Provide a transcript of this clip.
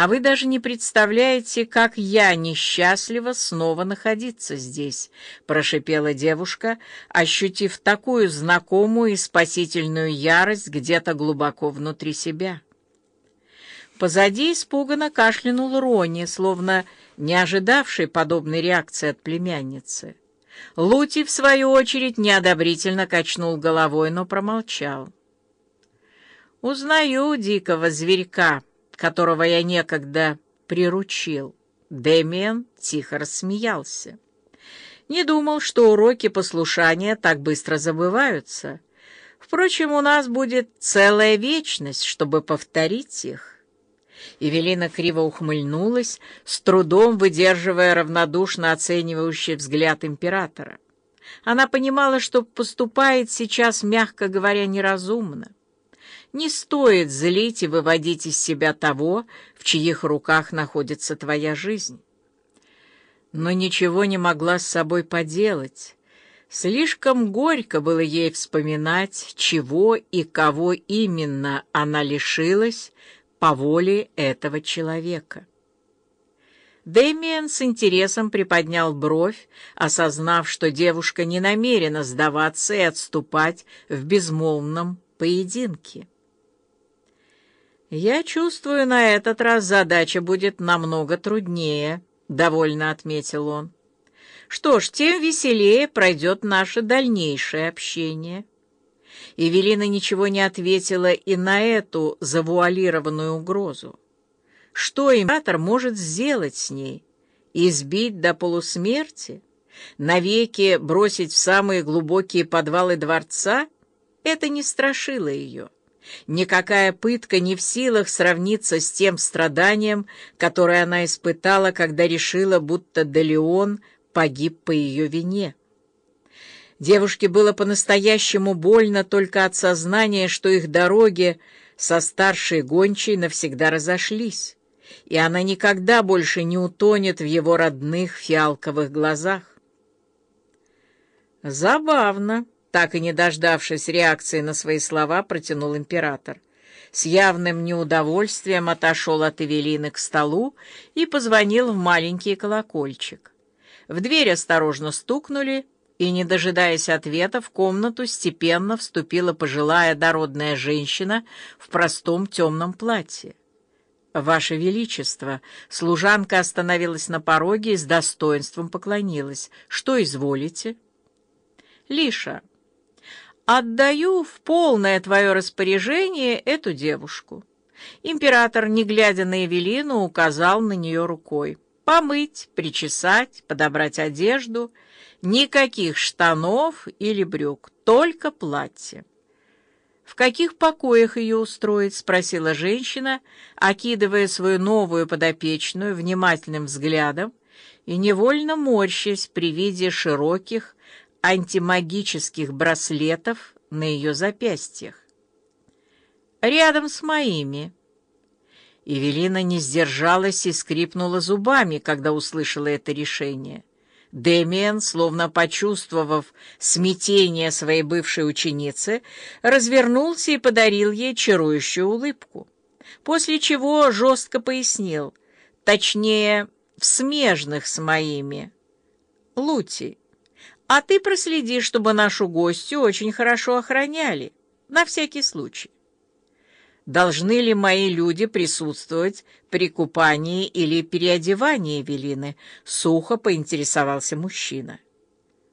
А вы даже не представляете, как я несчастлива снова находиться здесь, прошипела девушка, ощутив такую знакомую и спасительную ярость где-то глубоко внутри себя. Позади испуганно кашлянул Рони, словно не ожидавший подобной реакции от племянницы. Лути, в свою очередь, неодобрительно качнул головой, но промолчал. «Узнаю дикого зверька», которого я некогда приручил. Дэмиен тихо рассмеялся. Не думал, что уроки послушания так быстро забываются. Впрочем, у нас будет целая вечность, чтобы повторить их. Евелина криво ухмыльнулась, с трудом выдерживая равнодушно оценивающий взгляд императора. Она понимала, что поступает сейчас, мягко говоря, неразумно. Не стоит злить и выводить из себя того, в чьих руках находится твоя жизнь. Но ничего не могла с собой поделать. Слишком горько было ей вспоминать, чего и кого именно она лишилась по воле этого человека. Дэмиен с интересом приподнял бровь, осознав, что девушка не намерена сдаваться и отступать в безмолвном поединке. «Я чувствую, на этот раз задача будет намного труднее», — довольно отметил он. «Что ж, тем веселее пройдет наше дальнейшее общение». Эвелина ничего не ответила и на эту завуалированную угрозу. Что император может сделать с ней? Избить до полусмерти? Навеки бросить в самые глубокие подвалы дворца? Это не страшило ее. Никакая пытка не в силах сравниться с тем страданием, которое она испытала, когда решила, будто Делеон погиб по ее вине. Девушке было по-настоящему больно только от сознания, что их дороги со старшей гончей навсегда разошлись, и она никогда больше не утонет в его родных фиалковых глазах. Забавно. Так и не дождавшись реакции на свои слова, протянул император. С явным неудовольствием отошел от Эвелины к столу и позвонил в маленький колокольчик. В дверь осторожно стукнули, и, не дожидаясь ответа, в комнату степенно вступила пожилая дородная женщина в простом темном платье. «Ваше Величество!» Служанка остановилась на пороге и с достоинством поклонилась. «Что изволите?» «Лиша, Отдаю в полное твое распоряжение эту девушку. Император, не глядя на Эвелину, указал на нее рукой. Помыть, причесать, подобрать одежду. Никаких штанов или брюк, только платье. «В каких покоях ее устроить?» — спросила женщина, окидывая свою новую подопечную внимательным взглядом и невольно морщась при виде широких, антимагических браслетов на ее запястьях. Рядом с моими. Евелина не сдержалась и скрипнула зубами, когда услышала это решение. Демиан, словно почувствовав смятение своей бывшей ученицы, развернулся и подарил ей чарующую улыбку, после чего жестко пояснил, точнее, в смежных с моими. Лути. А ты проследи, чтобы нашу гостью очень хорошо охраняли, на всякий случай. Должны ли мои люди присутствовать при купании или переодевании Велины? Сухо поинтересовался мужчина.